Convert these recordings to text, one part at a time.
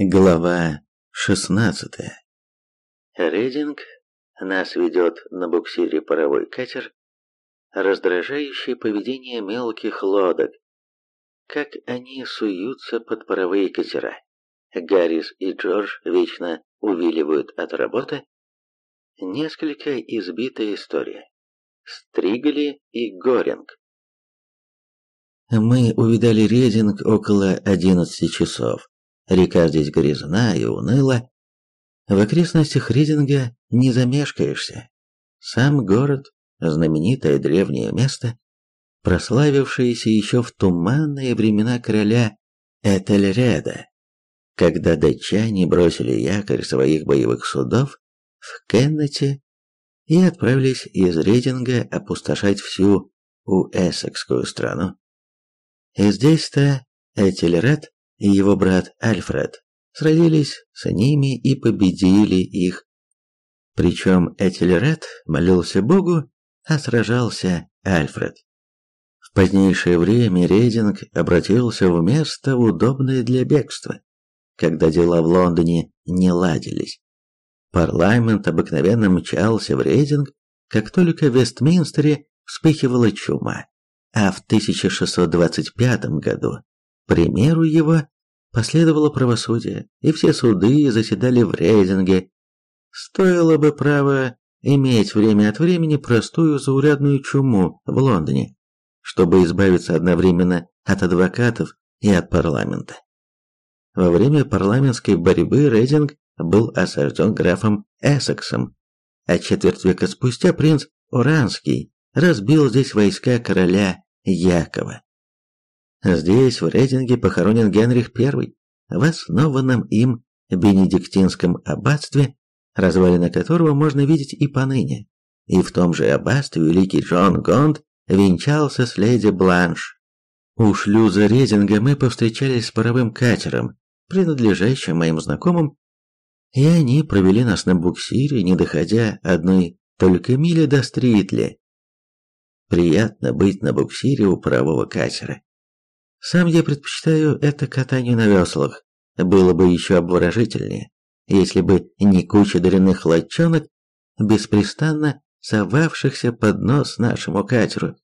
Глава 16 Рейдинг нас ведет на буксире паровой катер, раздражающее поведение мелких лодок, как они суются под паровые катера. Гаррис и Джордж вечно увиливают от работы. Несколько избитая история. Стригли и Горинг. Мы увидали Рейдинг около 11 часов. Река здесь грязна и уныла. В окрестностях Ридинга не замешкаешься. Сам город, знаменитое древнее место, прославившееся еще в туманные времена короля Этельреда, когда датчане бросили якорь своих боевых судов в Кеннете и отправились из Рейдинга опустошать всю уэссекскую страну. И здесь-то Этельред и его брат Альфред сразились с ними и победили их. Причем Этельред молился Богу, а сражался Альфред. В позднейшее время Рейдинг обратился в место, удобное для бегства, когда дела в Лондоне не ладились. Парламент обыкновенно мчался в Рейдинг, как только в Вестминстере вспыхивала чума, а в 1625 году примеру его последовало правосудие, и все суды заседали в рейдинге. Стоило бы право иметь время от времени простую заурядную чуму в Лондоне, чтобы избавиться одновременно от адвокатов и от парламента. Во время парламентской борьбы Рейдинг был осажден графом Эссексом, а четверть века спустя принц Оранский разбил здесь войска короля Якова. Здесь, в Рейдинге, похоронен Генрих I, в основанном им бенедиктинском аббатстве, развалины которого можно видеть и поныне. И в том же аббатстве великий Джон Гонд венчался с леди Бланш. У шлюза Рейдинга мы повстречались с паровым катером, принадлежащим моим знакомым, и они провели нас на буксире, не доходя одной только мили до Стритли. Приятно быть на буксире у парового катера. Сам я предпочитаю это катанию на веслах. Было бы еще обворожительнее, если бы не куча дрянных лодчонок, беспрестанно совавшихся под нос нашему катеру,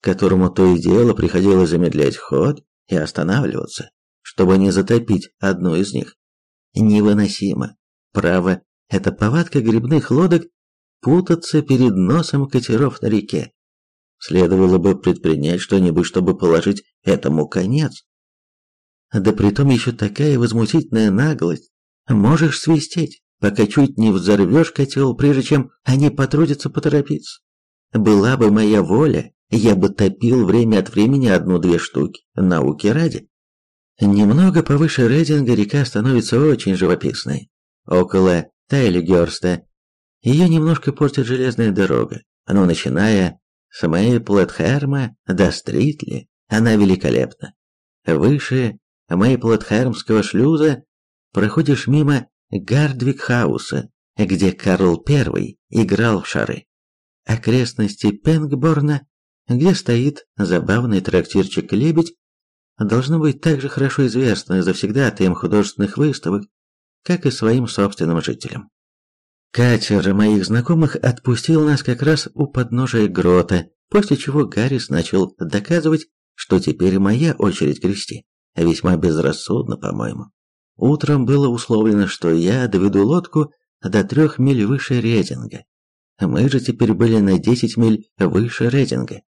которому то и дело приходилось замедлять ход и останавливаться, чтобы не затопить одну из них. Невыносимо. Право, это повадка грибных лодок путаться перед носом катеров на реке. Следовало бы предпринять что-нибудь, чтобы положить этому конец. Да притом еще такая возмутительная наглость. Можешь свистеть, пока чуть не взорвешь котел, прежде чем они потрудятся поторопиться. Была бы моя воля, я бы топил время от времени одну-две штуки, науки ради. Немного повыше Рединга река становится очень живописной. Около Тайлхерста ее немножко портит железная дорога, но начиная с Мейплдерхема до Стритли она великолепна. Выше Мейплдерхемского шлюза проходишь мимо Гардвикхауса, где Карл I играл в шары. Окрестности Пенгборна, где стоит забавный трактирчик «Лебедь», должно быть так же хорошо известны завсегдатаем художественных выставок, как и своим собственным жителям. Катер моих знакомых отпустил нас как раз у подножия грота, после чего Гаррис начал доказывать, что теперь моя очередь грести. Весьма безрассудно, по-моему. Утром было условлено, что я доведу лодку до трех миль выше рейтинга. Мы же теперь были на десять миль выше рейтинга.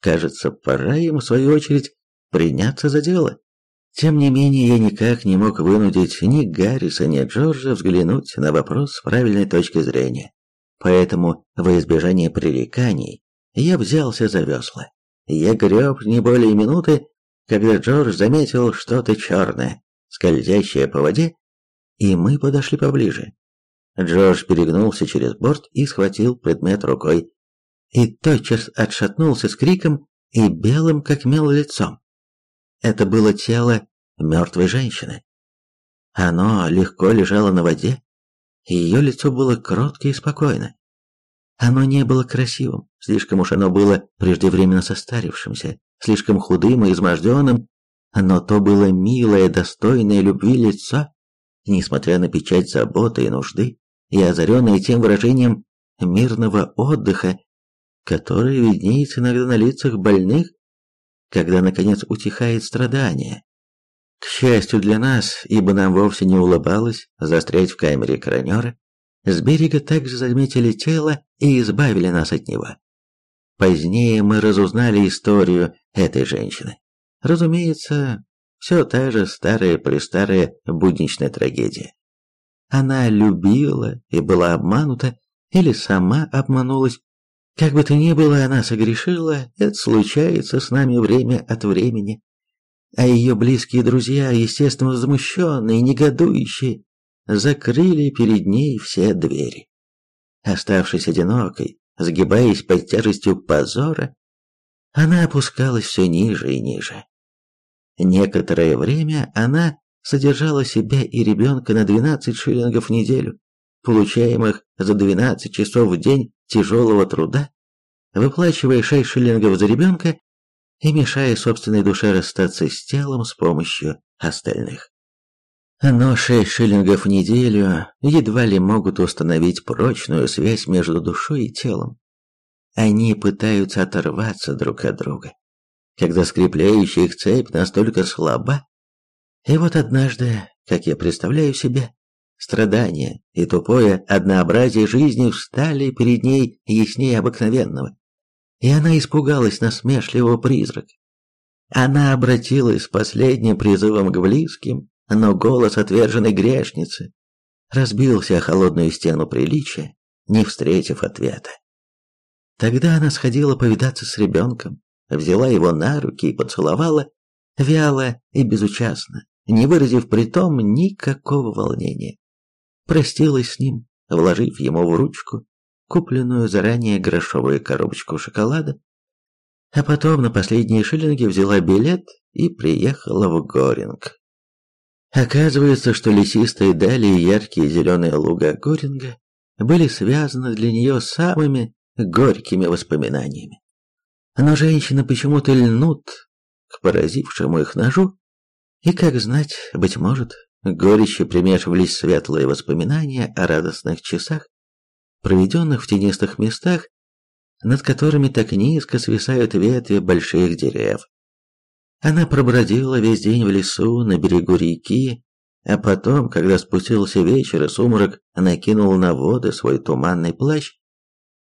Кажется, пора им, в свою очередь, приняться за дело. Тем не менее, я никак не мог вынудить ни Гарриса, ни Джорджа взглянуть на вопрос с правильной точки зрения. Поэтому, во избежание пререканий, я взялся за весла. Я греб не более минуты, когда Джордж заметил что-то черное, скользящее по воде, и мы подошли поближе. Джордж перегнулся через борт и схватил предмет рукой, и тотчас отшатнулся с криком и белым как мел лицом. Это было тело мертвой женщины. Оно легко лежало на воде, и ее лицо было кротко и спокойно. Оно не было красивым, слишком уж оно было преждевременно состарившимся, слишком худым и изможденным, но то было милое, достойное любви лицо, несмотря на печать заботы и нужды, и озаренные тем выражением мирного отдыха, которое виднеется иногда на лицах больных, когда, наконец, утихает страдание. К счастью для нас, ибо нам вовсе не улыбалось застрять в камере коронера, с берега также заметили тело и избавили нас от него. Позднее мы разузнали историю этой женщины. Разумеется, все та же старая-престарая будничная трагедия. Она любила и была обманута, или сама обманулась. Как бы то ни было, она согрешила, это случается с нами время от времени. А ее близкие друзья, естественно возмущенные, негодующие, закрыли перед ней все двери. Оставшись одинокой, сгибаясь под тяжестью позора, она опускалась все ниже и ниже. Некоторое время она содержала себя и ребенка на 12 шиллингов в неделю, получаемых за 12 часов в день тяжелого труда, выплачивая 6 шиллингов за ребенка и мешая собственной душе расстаться с телом с помощью остальных. Но 6 шиллингов в неделю едва ли могут установить прочную связь между душой и телом. Они пытаются оторваться друг от друга, когда скрепляющая их цепь настолько слаба. И вот однажды, как я представляю себе, страдания и тупое однообразие жизни встали перед ней яснее обыкновенного, и она испугалась насмешливого призрака. Она обратилась с последним призывом к близким, но голос отверженной грешницы разбился о холодную стену приличия, не встретив ответа. Тогда она сходила повидаться с ребенком, взяла его на руки и поцеловала, вяло и безучастно, не выразив при том никакого волнения. Простилась с ним, вложив ему в ручку купленную заранее грошовую коробочку шоколада, а потом на последние шиллинги взяла билет и приехала в Горинг. Оказывается, что лесистые дали и яркие зеленые луга Горинга были связаны для нее самыми горькими воспоминаниями. Но женщины почему-то льнут к поразившему их ножу, и, как знать, быть может, горечи примешивались светлые воспоминания о радостных часах, проведенных в тенистых местах, над которыми так низко свисают ветви больших дерев. Она пробродила весь день в лесу, на берегу реки, а потом, когда спустился вечер и сумрак накинул на воды свой туманный плащ,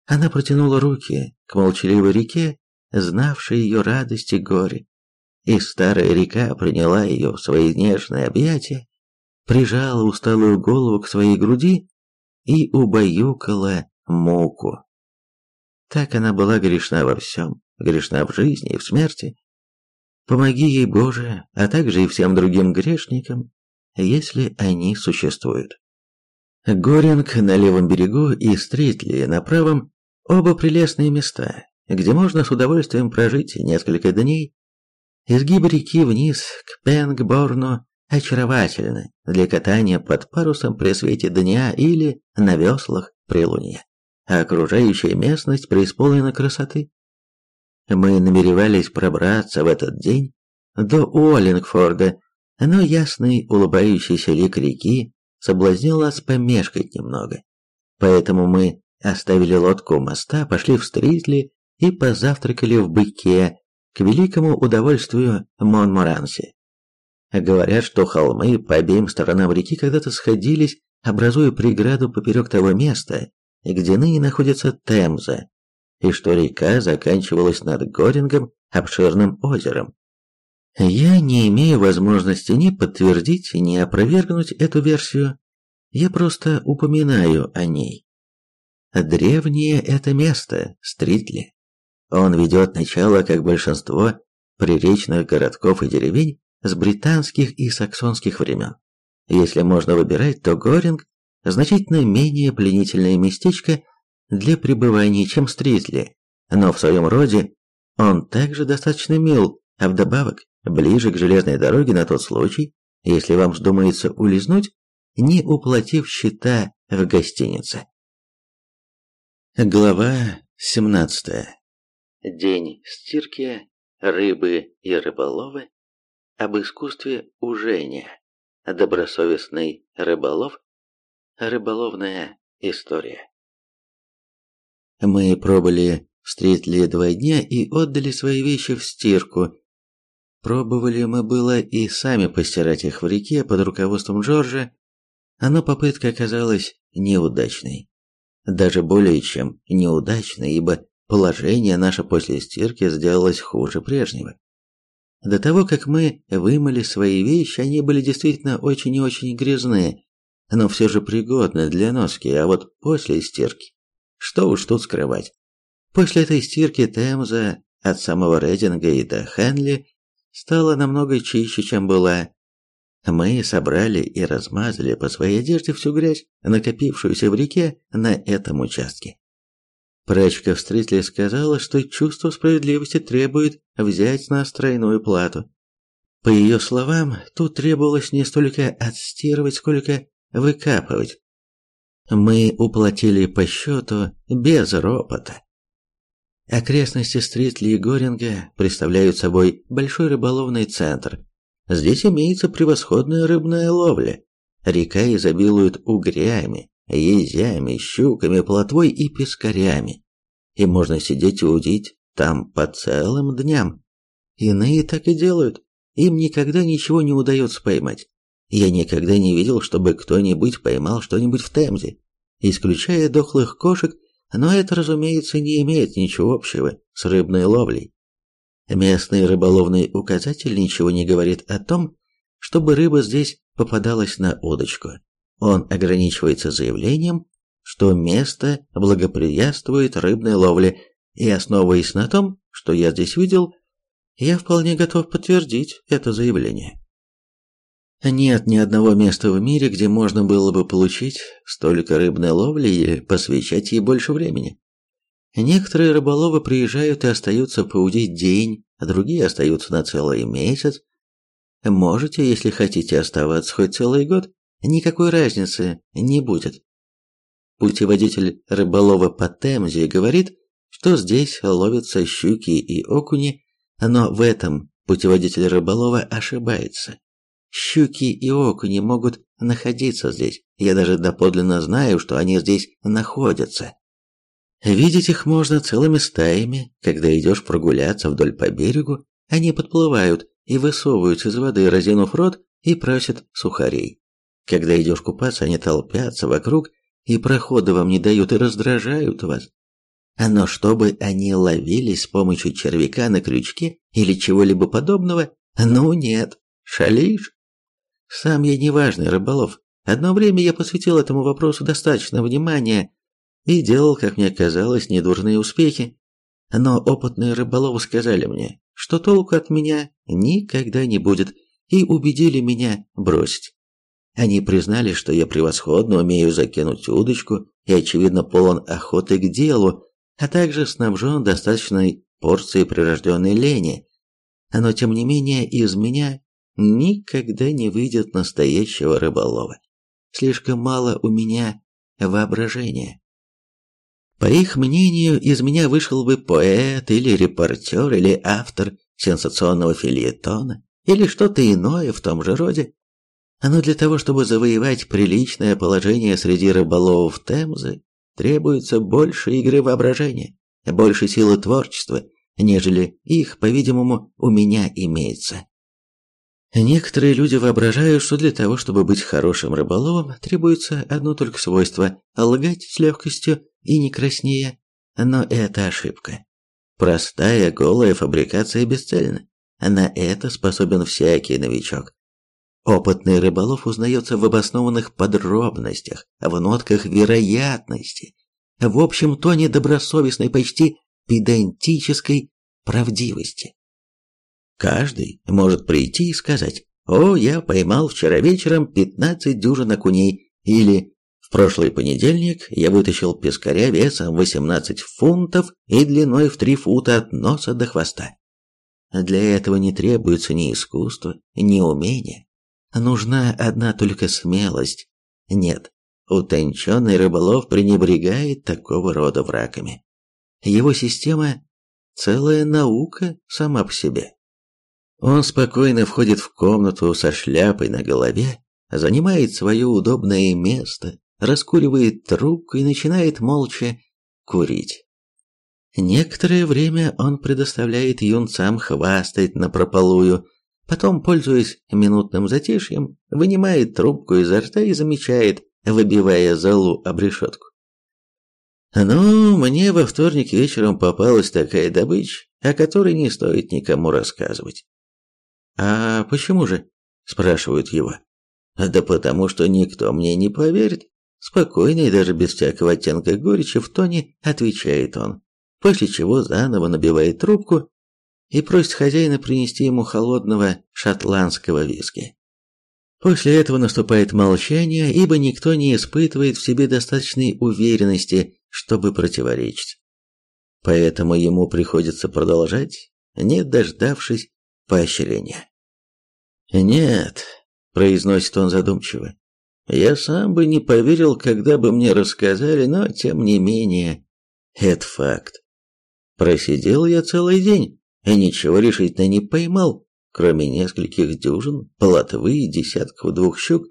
она протянула руки к молчаливой реке, знавшей ее радость и горе, и старая река приняла ее в свои нежные объятия, прижала усталую голову к своей груди и убаюкала муку. Так она была грешна во всем, грешна в жизни и в смерти, Помоги ей, Боже, а также и всем другим грешникам, если они существуют. Горинг на левом берегу и Стритли на правом – оба прелестные места, где можно с удовольствием прожить несколько дней. Изгиб реки вниз к Пенгборну очаровательны для катания под парусом при свете дня или на веслах при луне, а окружающая местность преисполнена красоты. Мы намеревались пробраться в этот день до Уоллингфорда, но ясный улыбающийся лик реки соблазнил нас помешкать немного. Поэтому мы оставили лодку у моста, пошли в Стритли и позавтракали в Быке к великому удовольствию Монморанси. Говорят, что холмы по обеим сторонам реки когда-то сходились, образуя преграду поперек того места, где ныне находится Темза, и что река заканчивалась над Горингом обширным озером. Я не имею возможности ни подтвердить, ни опровергнуть эту версию, я просто упоминаю о ней. Древнее это место, Стритли. Он ведет начало, как большинство приречных городков и деревень, с британских и саксонских времен. Если можно выбирать, то Горинг значительно менее пленительное местечко – для пребывания, чем Стритли, но в своем роде он также достаточно мил, а вдобавок ближе к железной дороге на тот случай, если вам вздумается улизнуть, не уплатив счета в гостинице. Глава 17. День стирки, рыбы и рыболовы, об искусстве ужения, Добросовестный рыболов. Рыболовная история. Мы пробыли в Стритли два дня и отдали свои вещи в стирку. Пробовали мы было и сами постирать их в реке под руководством Джорджа, но попытка оказалась неудачной. Даже более чем неудачной, ибо положение наше после стирки сделалось хуже прежнего. До того, как мы вымыли свои вещи, они были действительно очень и очень грязные, но все же пригодны для носки, а вот после стирки, что уж тут скрывать. После этой стирки Темза от самого Рейдинга и до Хенли стала намного чище, чем была. Мы собрали и размазали по своей одежде всю грязь, накопившуюся в реке на этом участке. Прачка в Стритли сказала, что чувство справедливости требует взять с нас тройную плату. По ее словам, тут требовалось не столько отстирывать, сколько выкапывать. Мы уплатили по счету без ропота. Окрестности Стритли и Горинга представляют собой большой рыболовный центр. Здесь имеется превосходная рыбная ловля. Река изобилует угрями, езями, щуками, плотвой и пескарями. И можно сидеть и удить там по целым дням. Иные так и делают. Им никогда ничего не удается поймать. Я никогда не видел, чтобы кто-нибудь поймал что-нибудь в Темзе, исключая дохлых кошек, но это, разумеется, не имеет ничего общего с рыбной ловлей. Местный рыболовный указатель ничего не говорит о том, чтобы рыба здесь попадалась на удочку. Он ограничивается заявлением, что место благоприятствует рыбной ловле, и основываясь на том, что я здесь видел, я вполне готов подтвердить это заявление. Нет ни одного места в мире, где можно было бы получить столько рыбной ловли и посвящать ей больше времени. Некоторые рыболовы приезжают и остаются поудить день, а другие остаются на целый месяц. Можете, если хотите оставаться хоть целый год, никакой разницы не будет. Путеводитель рыболова по Темзе говорит, что здесь ловятся щуки и окуни, но в этом путеводитель рыболова ошибается. Щуки и окуни могут находиться здесь. Я даже доподлинно знаю, что они здесь находятся. Видеть их можно целыми стаями. Когда идешь прогуляться вдоль по берегу, они подплывают и высовываются из воды, разинув рот, и просят сухарей. Когда идешь купаться, они толпятся вокруг и прохода вам не дают и раздражают вас. Но чтобы они ловились с помощью червяка на крючке или чего-либо подобного, ну нет, шалишь. Сам я неважный рыболов. Одно время я посвятил этому вопросу достаточно внимания и делал, как мне казалось, недурные успехи. Но опытные рыболовы сказали мне, что толку от меня никогда не будет, и убедили меня бросить. Они признали, что я превосходно умею закинуть удочку и, очевидно, полон охоты к делу, а также снабжен достаточной порцией прирожденной лени. Но, тем не менее, из меня никогда не выйдет настоящего рыболова. Слишком мало у меня воображения. По их мнению, из меня вышел бы поэт или репортер или автор сенсационного фильетона или что-то иное в том же роде. Но для того, чтобы завоевать приличное положение среди рыболовов Темзы, требуется больше игры воображения, больше силы творчества, нежели их, по-видимому, у меня имеется. Некоторые люди воображают, что для того, чтобы быть хорошим рыболовом, требуется одно только свойство – лгать с легкостью и не краснея. Но это ошибка. Простая, голая фабрикация бесцельна. На это способен всякий новичок. Опытный рыболов узнается в обоснованных подробностях, в нотках вероятности, в общем тоне добросовестной, почти педантической правдивости. Каждый может прийти и сказать «О, я поймал вчера вечером 15 дюжин окуней» или «В прошлый понедельник я вытащил пескаря весом 18 фунтов и длиной в 3 фута от носа до хвоста». Для этого не требуется ни искусства, ни умения. Нужна одна только смелость. Нет, утонченный рыболов пренебрегает такого рода врагами. Его система – целая наука сама по себе. Он спокойно входит в комнату со шляпой на голове, занимает свое удобное место, раскуривает трубку и начинает молча курить. Некоторое время он предоставляет юнцам хвастать напропалую, потом, пользуясь минутным затишьем, вынимает трубку изо рта и замечает, выбивая залу об решетку. «Ну, мне во вторник вечером попалась такая добыча, о которой не стоит никому рассказывать». «А почему же?» – спрашивают его. «Да потому что никто мне не поверит». Спокойно и даже без всякого оттенка горечи в тоне отвечает он после чего заново набивает трубку и просит хозяина принести ему холодного шотландского виски. После этого наступает молчание, ибо никто не испытывает в себе достаточной уверенности, чтобы противоречить. Поэтому ему приходится продолжать, не дождавшись поощрения. «Нет», — произносит он задумчиво, — «я сам бы не поверил, когда бы мне рассказали, но, тем не менее, это факт. Просидел я целый день ничего решительно не поймал, кроме нескольких дюжин, плотвы и десятков двух щук.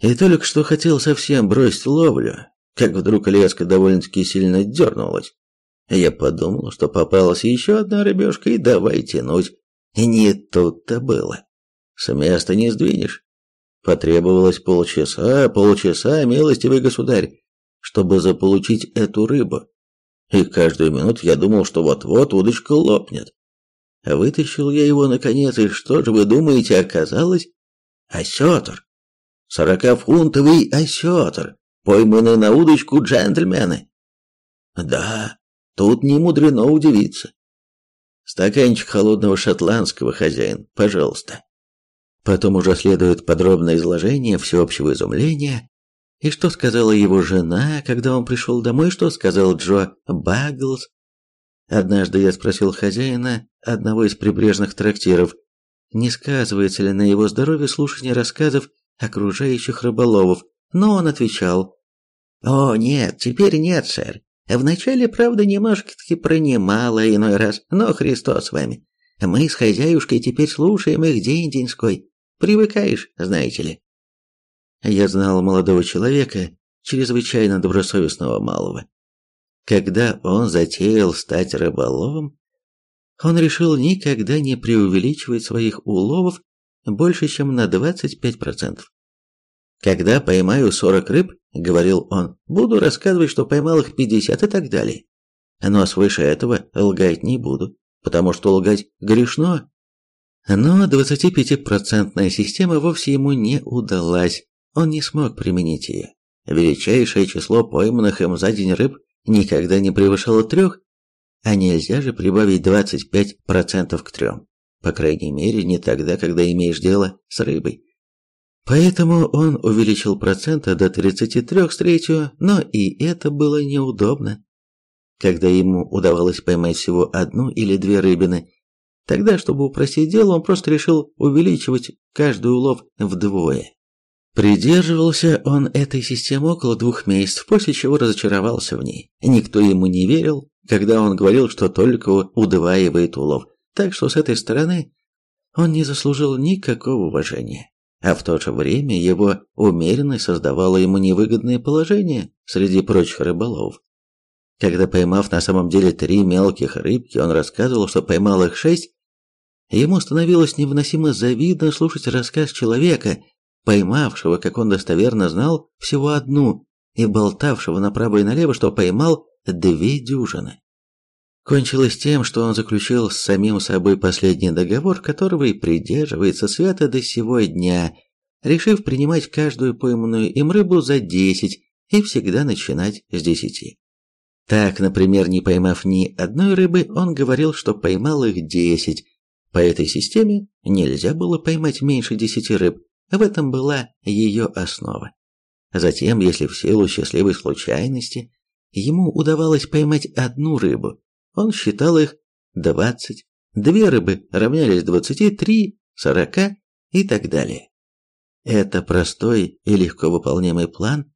И только что хотел совсем бросить ловлю, как вдруг леска довольно-таки сильно дернулась. Я подумал, что попалась еще одна рыбешка, и давай тянуть. И не тут-то было. С места не сдвинешь. Потребовалось полчаса, полчаса, милостивый государь, чтобы заполучить эту рыбу и каждую минуту я думал, что вот-вот удочка лопнет. Вытащил я его наконец, и что же вы думаете оказалось? Осетр. Сорокафунтовый осетр, пойманный на удочку джентльмены. Да, тут не мудрено удивиться. Стаканчик холодного шотландского, хозяин, пожалуйста. Потом уже следует подробное изложение всеобщего изумления, и что сказала его жена, когда он пришел домой, что сказал Джо Багглс? Однажды я спросил хозяина одного из прибрежных трактиров, не сказывается ли на его здоровье слушание рассказов окружающих рыболовов, но он отвечал, «О, нет, теперь нет, сэр. Вначале, правда, немножко-таки пронимало иной раз, но Христос с вами. Мы с хозяюшкой теперь слушаем их день-деньской. Привыкаешь, знаете ли». Я знал молодого человека, чрезвычайно добросовестного малого. Когда он затеял стать рыболовом, он решил никогда не преувеличивать своих уловов больше, чем на 25%. «Когда поймаю 40 рыб, — говорил он, — буду рассказывать, что поймал их 50 и так далее. Но свыше этого лгать не буду, потому что лгать грешно. Но 25-процентная система вовсе ему не удалась, он не смог применить ее. Величайшее число пойманных им за день рыб никогда не превышало трех, а нельзя же прибавить 25% к трем. По крайней мере, не тогда, когда имеешь дело с рыбой. Поэтому он увеличил проценты до 33 с третью, но и это было неудобно. Когда ему удавалось поймать всего одну или две рыбины, тогда, чтобы упростить дело, он просто решил увеличивать каждый улов вдвое. Придерживался он этой системы около двух месяцев, после чего разочаровался в ней. Никто ему не верил, когда он говорил, что только удваивает улов. Так что с этой стороны он не заслужил никакого уважения. А в то же время его умеренность создавала ему невыгодное положение среди прочих рыболовов. Когда поймав на самом деле три мелких рыбки, он рассказывал, что поймал их шесть, ему становилось невыносимо завидно слушать рассказ человека, поймавшего, как он достоверно знал, всего одну, и болтавшего направо и налево, что поймал две дюжины. Кончилось тем, что он заключил с самим собой последний договор, которого и придерживается свято до сего дня, решив принимать каждую пойманную им рыбу за десять и всегда начинать с десяти. Так, например, не поймав ни одной рыбы, он говорил, что поймал их десять. По этой системе нельзя было поймать меньше десяти рыб, в этом была ее основа. Затем, если в силу счастливой случайности ему удавалось поймать одну рыбу, он считал их двадцать, две рыбы равнялись двадцати, три, сорока и так далее. Это простой и легко выполнимый план,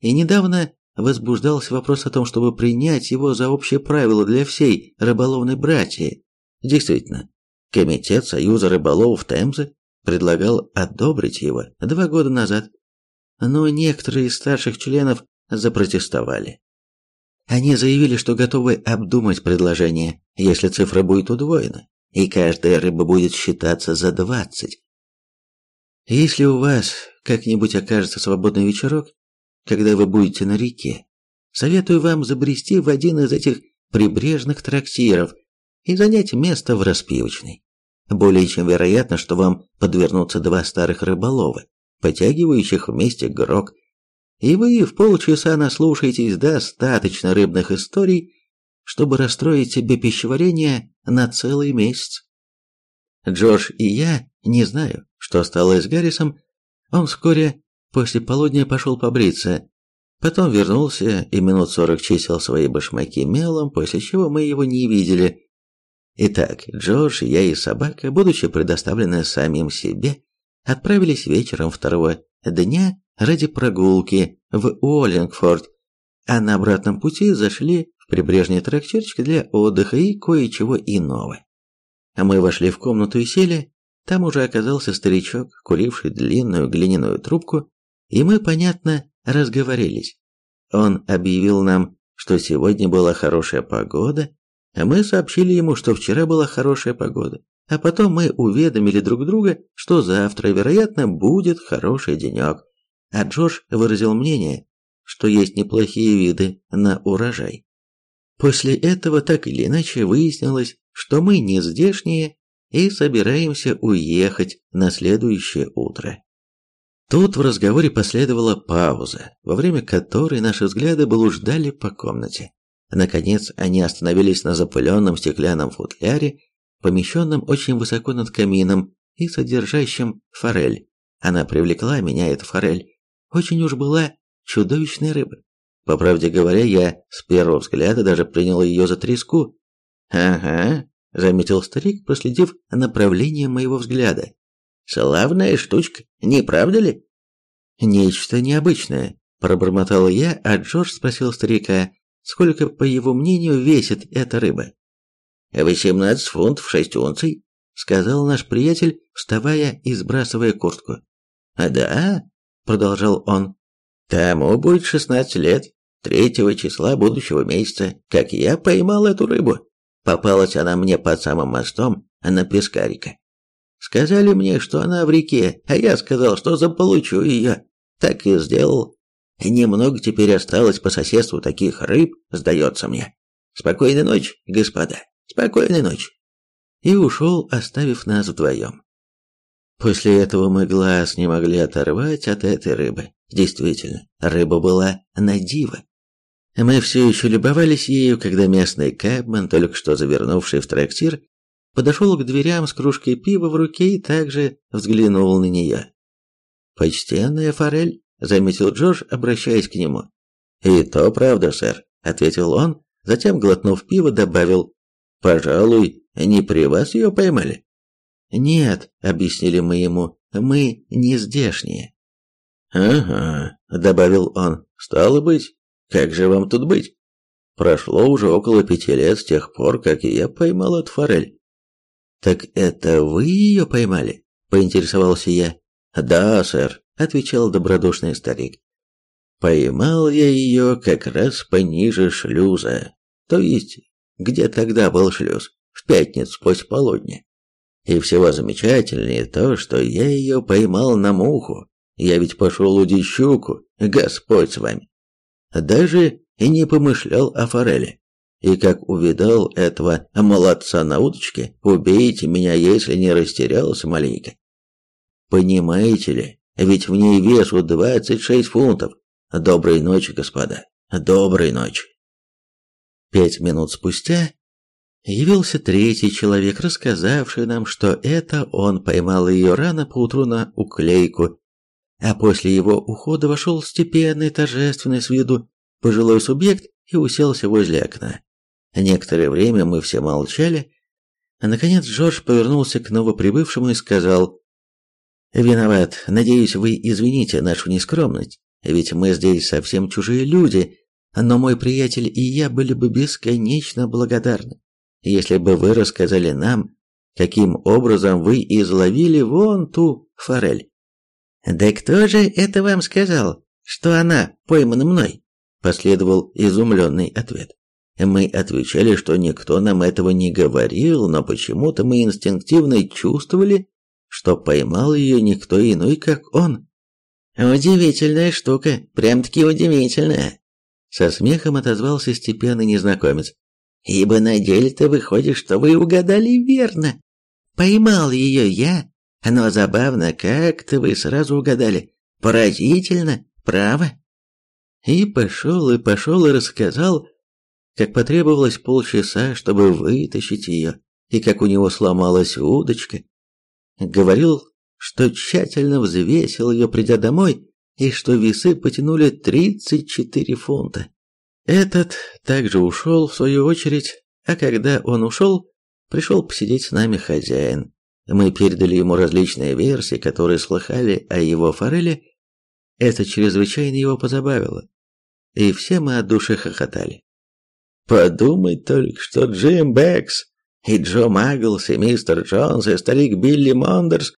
и недавно возбуждался вопрос о том, чтобы принять его за общее правило для всей рыболовной братьи. Действительно, Комитет Союза рыболовов Темзы предлагал одобрить его два года назад, но некоторые из старших членов запротестовали. Они заявили, что готовы обдумать предложение, если цифра будет удвоена, и каждая рыба будет считаться за двадцать. Если у вас как-нибудь окажется свободный вечерок, когда вы будете на реке, советую вам забрести в один из этих прибрежных трактиров и занять место в распивочной. Более чем вероятно, что вам подвернутся два старых рыболова, потягивающих вместе грок, и вы в полчаса наслушаетесь достаточно рыбных историй, чтобы расстроить себе пищеварение на целый месяц. Джош и я не знаю, что стало с Гаррисом. Он вскоре после полудня пошел побриться, потом вернулся и минут сорок чистил свои башмаки мелом, после чего мы его не видели. Итак, Джордж, я и собака, будучи предоставлены самим себе, отправились вечером второго дня ради прогулки в Уоллингфорд, а на обратном пути зашли в прибрежный трактирчик для отдыха и кое-чего иного. Мы вошли в комнату и сели, там уже оказался старичок, куривший длинную глиняную трубку, и мы, понятно, разговорились. Он объявил нам, что сегодня была хорошая погода, а мы сообщили ему, что вчера была хорошая погода, а потом мы уведомили друг друга, что завтра, вероятно, будет хороший денек. А Джордж выразил мнение, что есть неплохие виды на урожай. После этого так или иначе выяснилось, что мы не здешние и собираемся уехать на следующее утро. Тут в разговоре последовала пауза, во время которой наши взгляды блуждали по комнате. Наконец они остановились на запыленном стеклянном футляре, помещенном очень высоко над камином и содержащем форель. Она привлекла меня, эта форель. Очень уж была чудовищной рыбой. По правде говоря, я с первого взгляда даже принял ее за треску. «Ага», — заметил старик, проследив направление моего взгляда. «Славная штучка, не правда ли?» «Нечто необычное», — пробормотал я, а Джордж спросил старика, Сколько, по его мнению, весит эта рыба? «Восемнадцать фунтов шесть унций», — сказал наш приятель, вставая и сбрасывая куртку. «А да», — продолжал он, — «тому будет шестнадцать лет, третьего числа будущего месяца, как я поймал эту рыбу. Попалась она мне под самым мостом на пескарика. Сказали мне, что она в реке, а я сказал, что заполучу ее. Так и сделал. Немного теперь осталось по соседству таких рыб, сдается мне. Спокойной ночи, господа, спокойной ночи. И ушел, оставив нас вдвоем. После этого мы глаз не могли оторвать от этой рыбы. Действительно, рыба была на диво. Мы все еще любовались ею, когда местный кэбмен, только что завернувший в трактир, подошел к дверям с кружкой пива в руке и также взглянул на нее. «Почтенная форель», заметил Джордж, обращаясь к нему. «И то правда, сэр», — ответил он, затем, глотнув пиво, добавил, «Пожалуй, не при вас ее поймали?» «Нет», — объяснили мы ему, — «мы не здешние». «Ага», — добавил он, — «стало быть, как же вам тут быть? Прошло уже около пяти лет с тех пор, как я поймал эту форель». «Так это вы ее поймали?» — поинтересовался я. «Да, сэр», отвечал добродушный старик. Поймал я ее как раз пониже шлюза, то есть, где тогда был шлюз, в пятницу после полудня. И всего замечательнее то, что я ее поймал на муху. Я ведь пошел удить щуку, Господь с вами. Даже и не помышлял о форели. И как увидал этого молодца на удочке, убейте меня, если не растерялся маленько. Понимаете ли, ведь в ней весу 26 фунтов. Доброй ночи, господа. Доброй ночи. Пять минут спустя явился третий человек, рассказавший нам, что это он поймал ее рано поутру на уклейку, а после его ухода вошел степенный, торжественный с виду пожилой субъект и уселся возле окна. Некоторое время мы все молчали, а наконец Джордж повернулся к новоприбывшему и сказал Виноват. Надеюсь, вы извините нашу нескромность, ведь мы здесь совсем чужие люди, но мой приятель и я были бы бесконечно благодарны, если бы вы рассказали нам каким образом вы изловили вон ту форель. Да кто же это вам сказал, что она поймана мной? Последовал изумленный ответ. Мы отвечали, что никто нам этого не говорил, но почему-то мы инстинктивно чувствовали, что поймал ее никто иной, как он. Удивительная штука, прям-таки удивительная. Со смехом отозвался степенный незнакомец. Ибо на деле-то выходит, что вы угадали верно. Поймал ее я, но забавно, как-то вы сразу угадали. Поразительно, право. И пошел, и пошел, и рассказал, как потребовалось полчаса, чтобы вытащить ее, и как у него сломалась удочка. Говорил, что тщательно взвесил ее, придя домой, и что весы потянули 34 фунта. Этот также ушел, в свою очередь, а когда он ушел, пришел посидеть с нами хозяин. Мы передали ему различные версии, которые слыхали о его форели. Это чрезвычайно его позабавило. И все мы от души хохотали. Подумать только, что Джим Бэкс и Джо Магглс и мистер Джонс и старик Билли Мондерс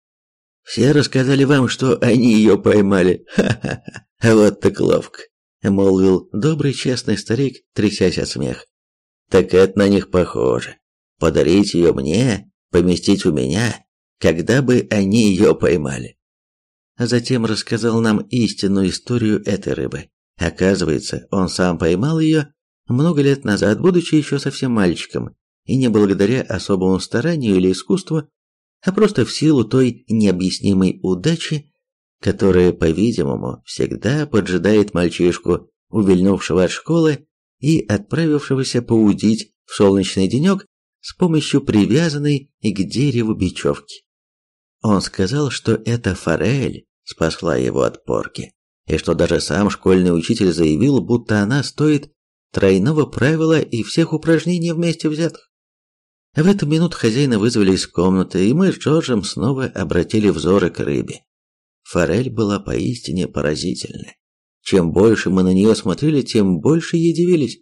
все рассказали вам, что они ее поймали. Ха-ха-ха, вот так ловко, молвил добрый честный старик, трясясь от смеха. Так это на них похоже. Подарить ее мне, поместить у меня, когда бы они ее поймали. А затем рассказал нам истинную историю этой рыбы. Оказывается, он сам поймал ее много лет назад, будучи еще совсем мальчиком, и не благодаря особому старанию или искусству, а просто в силу той необъяснимой удачи, которая, по-видимому, всегда поджидает мальчишку, увильнувшего от школы и отправившегося поудить в солнечный денек с помощью привязанной к дереву бечевки. Он сказал, что эта форель спасла его от порки, и что даже сам школьный учитель заявил, будто она стоит тройного правила и всех упражнений вместе взятых. В эту минуту хозяина вызвали из комнаты, и мы с Джорджем снова обратили взоры к рыбе. Форель была поистине поразительна. Чем больше мы на нее смотрели, тем больше ей дивились.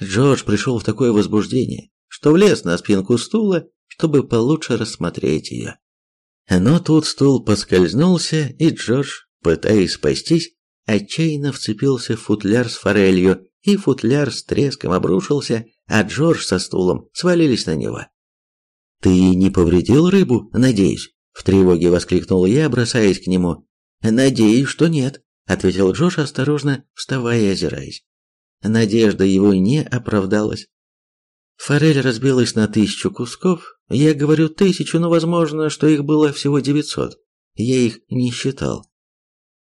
Джордж пришел в такое возбуждение, что влез на спинку стула, чтобы получше рассмотреть ее. Но тут стул поскользнулся, и Джордж, пытаясь спастись, отчаянно вцепился в футляр с форелью, и футляр с треском обрушился, а Джордж со стулом свалились на него. «Ты не повредил рыбу, надеюсь?» – в тревоге воскликнул я, бросаясь к нему. «Надеюсь, что нет», – ответил Джордж, осторожно вставая и озираясь. Надежда его не оправдалась. Форель разбилась на тысячу кусков. Я говорю тысячу, но возможно, что их было всего девятьсот. Я их не считал.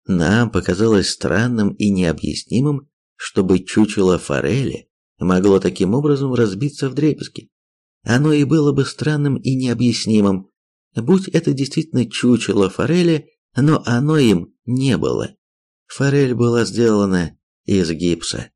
Нам показалось странным и необъяснимым, чтобы чучело форели могло таким образом разбиться в дребезги. Оно и было бы странным и необъяснимым, будь это действительно чучело форели, но оно им не было. Форель была сделана из гипса.